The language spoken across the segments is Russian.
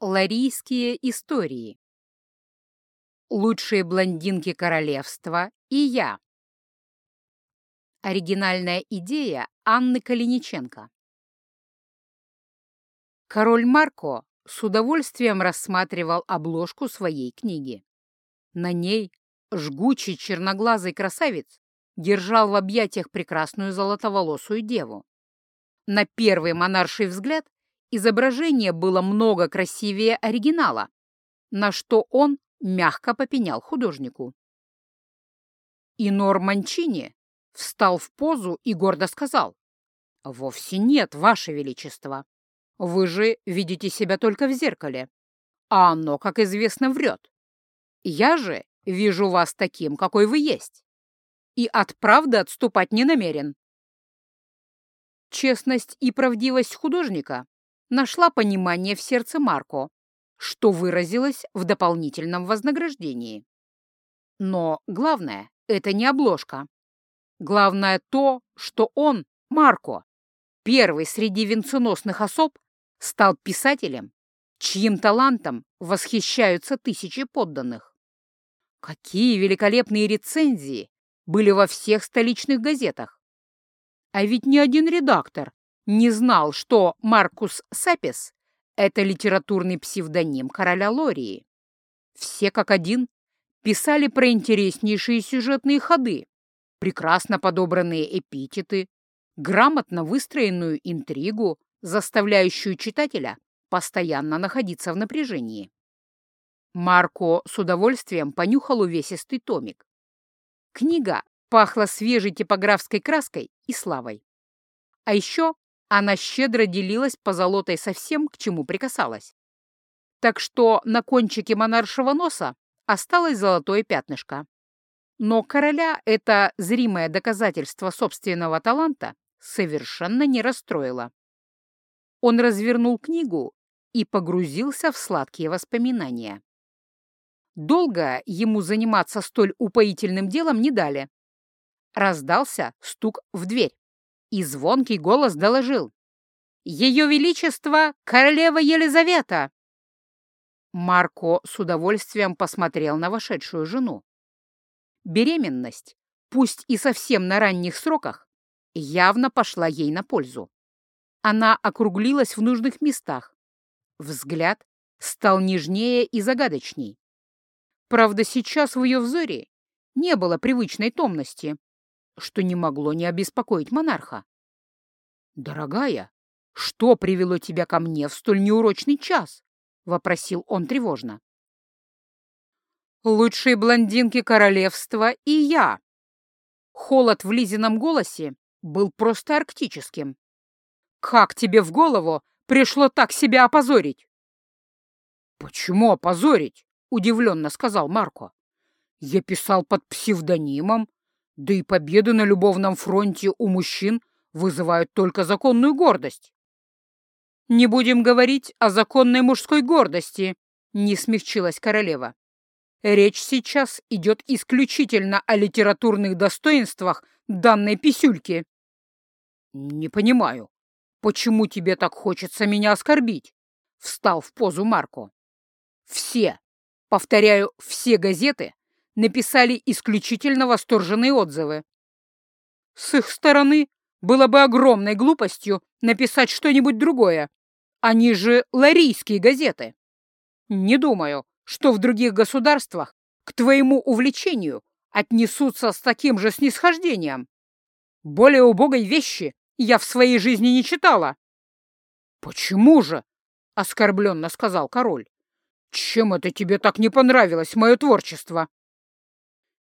Ларийские истории. Лучшие блондинки королевства и я. Оригинальная идея Анны Калиниченко. Король Марко с удовольствием рассматривал обложку своей книги. На ней жгучий черноглазый красавец держал в объятиях прекрасную золотоволосую деву. На первый монарший взгляд изображение было много красивее оригинала, на что он мягко попенял художнику. И Норманчини встал в позу и гордо сказал, «Вовсе нет, Ваше Величество. Вы же видите себя только в зеркале, а оно, как известно, врет. Я же вижу вас таким, какой вы есть, и от правды отступать не намерен». Честность и правдивость художника нашла понимание в сердце Марко, что выразилось в дополнительном вознаграждении. Но главное — это не обложка. Главное то, что он, Марко, первый среди венценосных особ, стал писателем, чьим талантом восхищаются тысячи подданных. Какие великолепные рецензии были во всех столичных газетах! А ведь ни один редактор не знал, что Маркус Сапис — это литературный псевдоним короля Лории. Все как один писали про интереснейшие сюжетные ходы, прекрасно подобранные эпитеты, грамотно выстроенную интригу, заставляющую читателя постоянно находиться в напряжении. Марко с удовольствием понюхал увесистый томик. Книга пахла свежей типографской краской и славой. А еще она щедро делилась по золотой со всем, к чему прикасалась. Так что на кончике монаршего носа осталось золотое пятнышко. Но короля это зримое доказательство собственного таланта совершенно не расстроило. Он развернул книгу и погрузился в сладкие воспоминания. Долго ему заниматься столь упоительным делом не дали. Раздался стук в дверь и звонкий голос доложил. «Ее Величество — королева Елизавета!» Марко с удовольствием посмотрел на вошедшую жену. Беременность, пусть и совсем на ранних сроках, явно пошла ей на пользу. Она округлилась в нужных местах. Взгляд стал нежнее и загадочней. Правда, сейчас в ее взоре не было привычной томности, что не могло не обеспокоить монарха. «Дорогая, что привело тебя ко мне в столь неурочный час?» — вопросил он тревожно. «Лучшие блондинки королевства и я!» Холод в Лизином голосе был просто арктическим. «Как тебе в голову пришло так себя опозорить?» «Почему опозорить?» — удивленно сказал Марко. «Я писал под псевдонимом, да и победы на любовном фронте у мужчин вызывают только законную гордость. «Не будем говорить о законной мужской гордости», — не смягчилась королева. «Речь сейчас идет исключительно о литературных достоинствах данной писюльки». «Не понимаю, почему тебе так хочется меня оскорбить?» — встал в позу Марко. «Все, повторяю, все газеты написали исключительно восторженные отзывы. С их стороны было бы огромной глупостью написать что-нибудь другое. Они же ларийские газеты. Не думаю, что в других государствах к твоему увлечению отнесутся с таким же снисхождением. Более убогой вещи я в своей жизни не читала. «Почему же?» — оскорбленно сказал король. «Чем это тебе так не понравилось, мое творчество?»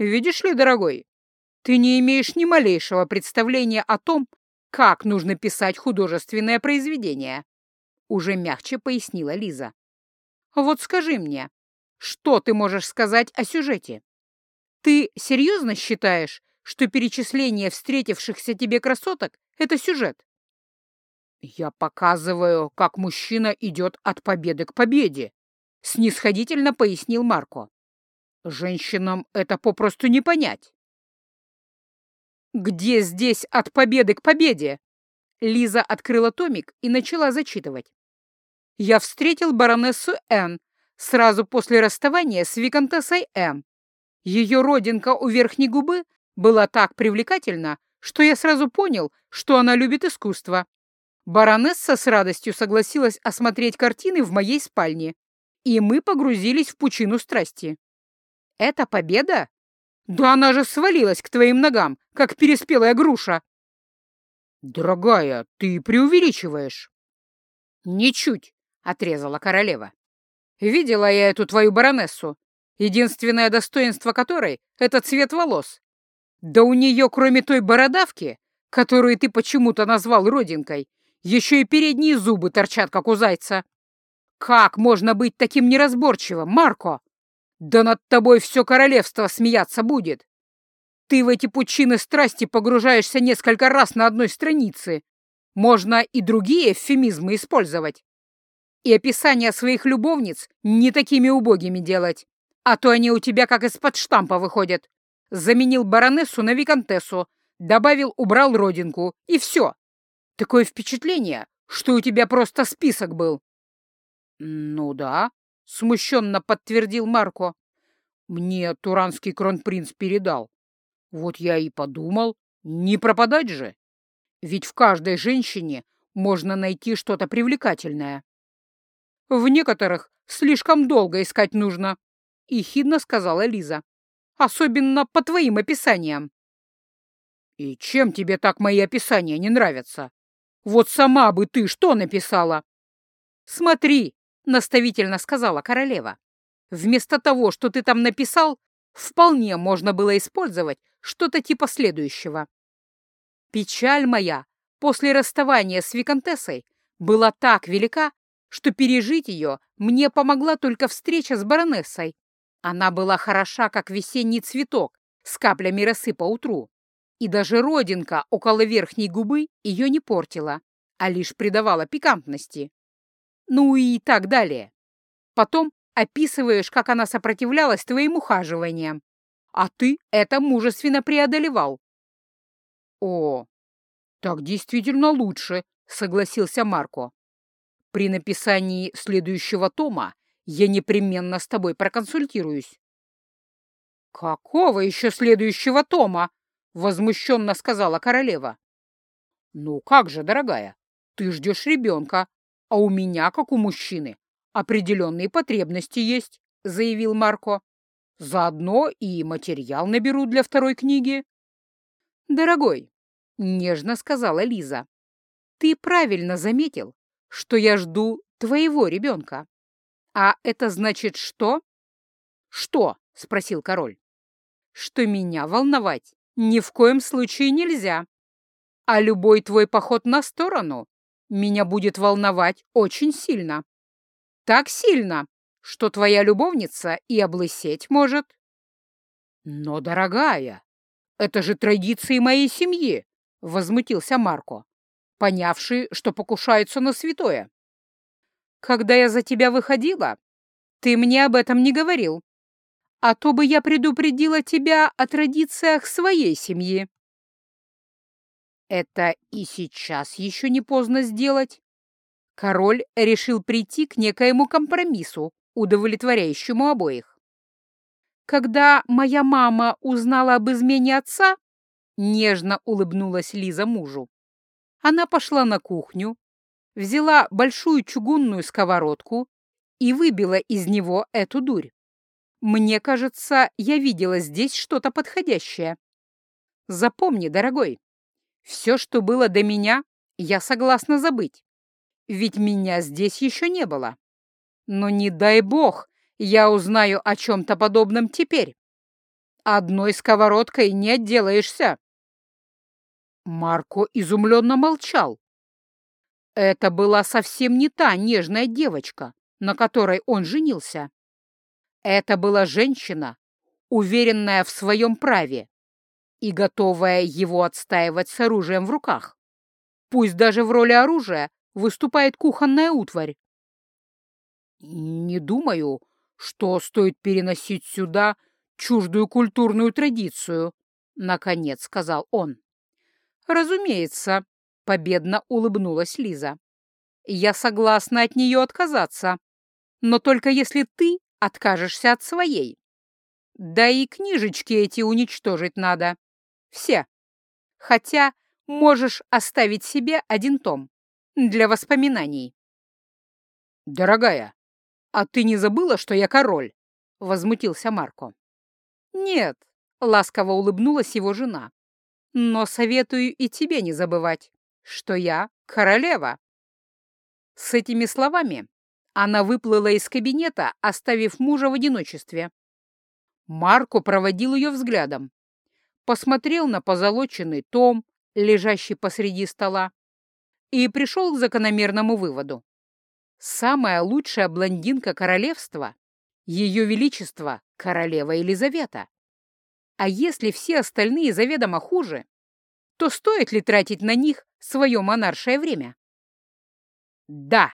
Видишь ли, дорогой, ты не имеешь ни малейшего представления о том, как нужно писать художественное произведение, уже мягче пояснила Лиза. Вот скажи мне, что ты можешь сказать о сюжете? Ты серьезно считаешь, что перечисление встретившихся тебе красоток — это сюжет? Я показываю, как мужчина идет от победы к победе, снисходительно пояснил Марко. Женщинам это попросту не понять. «Где здесь от победы к победе?» Лиза открыла томик и начала зачитывать. я встретил баронессу Н сразу после расставания с виконтессой М. Ее родинка у верхней губы была так привлекательна, что я сразу понял, что она любит искусство. Баронесса с радостью согласилась осмотреть картины в моей спальне, и мы погрузились в пучину страсти. Это победа? Да она же свалилась к твоим ногам, как переспелая груша. Дорогая, ты преувеличиваешь. Ничуть, — отрезала королева. Видела я эту твою баронессу, единственное достоинство которой — это цвет волос. Да у нее, кроме той бородавки, которую ты почему-то назвал родинкой, еще и передние зубы торчат, как у зайца. Как можно быть таким неразборчивым, Марко? Да над тобой все королевство смеяться будет. Ты в эти пучины страсти погружаешься несколько раз на одной странице. Можно и другие эвфемизмы использовать. И описание своих любовниц не такими убогими делать, а то они у тебя как из-под штампа выходят. Заменил баронессу на виконтессу, добавил, убрал родинку, и все. Такое впечатление, что у тебя просто список был. Ну да, смущенно подтвердил Марко. Мне туранский кронпринц передал. Вот я и подумал, не пропадать же. Ведь в каждой женщине можно найти что-то привлекательное. В некоторых слишком долго искать нужно, — ехидно сказала Лиза. Особенно по твоим описаниям. И чем тебе так мои описания не нравятся? Вот сама бы ты что написала? Смотри, — наставительно сказала королева. «Вместо того, что ты там написал, вполне можно было использовать что-то типа следующего. Печаль моя после расставания с Викантессой была так велика, что пережить ее мне помогла только встреча с баронессой. Она была хороша, как весенний цветок с каплями росы по утру, и даже родинка около верхней губы ее не портила, а лишь придавала пикантности ну и так далее. Потом описываешь, как она сопротивлялась твоим ухаживаниям, а ты это мужественно преодолевал. О, так действительно лучше, согласился Марко. При написании следующего тома я непременно с тобой проконсультируюсь. «Какого еще следующего тома?» — возмущенно сказала королева. «Ну как же, дорогая, ты ждешь ребенка, «А у меня, как у мужчины, определенные потребности есть», — заявил Марко. «Заодно и материал наберу для второй книги». «Дорогой», — нежно сказала Лиза, — «ты правильно заметил, что я жду твоего ребенка. А это значит что?» «Что?» — спросил король. «Что меня волновать ни в коем случае нельзя. А любой твой поход на сторону меня будет волновать очень сильно. Так сильно, что твоя любовница и облысеть может. Но, дорогая, это же традиции моей семьи, — возмутился Марко, понявший, что покушаются на святое. Когда я за тебя выходила, ты мне об этом не говорил, а то бы я предупредила тебя о традициях своей семьи. Это и сейчас еще не поздно сделать. Король решил прийти к некоему компромиссу, удовлетворяющему обоих. Когда моя мама узнала об измене отца, нежно улыбнулась Лиза мужу. Она пошла на кухню, взяла большую чугунную сковородку и выбила из него эту дурь. Мне кажется, я видела здесь что-то подходящее. Запомни, дорогой, все, что было до меня, я согласна забыть. Ведь меня здесь еще не было. Но не дай бог, я узнаю о чем-то подобном теперь. Одной сковородкой не отделаешься. Марко изумленно молчал. Это была совсем не та нежная девочка, на которой он женился. Это была женщина, уверенная в своем праве, и готовая его отстаивать с оружием в руках. Пусть даже в роли оружия выступает кухонная утварь. Не думаю, что стоит переносить сюда чуждую культурную традицию, наконец сказал он. Разумеется, победно улыбнулась Лиза. я согласна от нее отказаться, но только если ты откажешься от своей. Да и книжечки эти уничтожить надо. Все. Хотя можешь оставить себе один том для воспоминаний. «Дорогая, а ты не забыла, что я король?» — возмутился Марко. «Нет», — ласково улыбнулась его жена. «Но советую и тебе не забывать, что я королева». С этими словами она выплыла из кабинета, оставив мужа в одиночестве. Марко проводил ее взглядом, посмотрел на позолоченный том, лежащий посреди стола, и пришел к закономерному выводу. Самая лучшая блондинка королевства — ее величество королева Елизавета. А если все остальные заведомо хуже, то стоит ли тратить на них свое монаршее время? Да,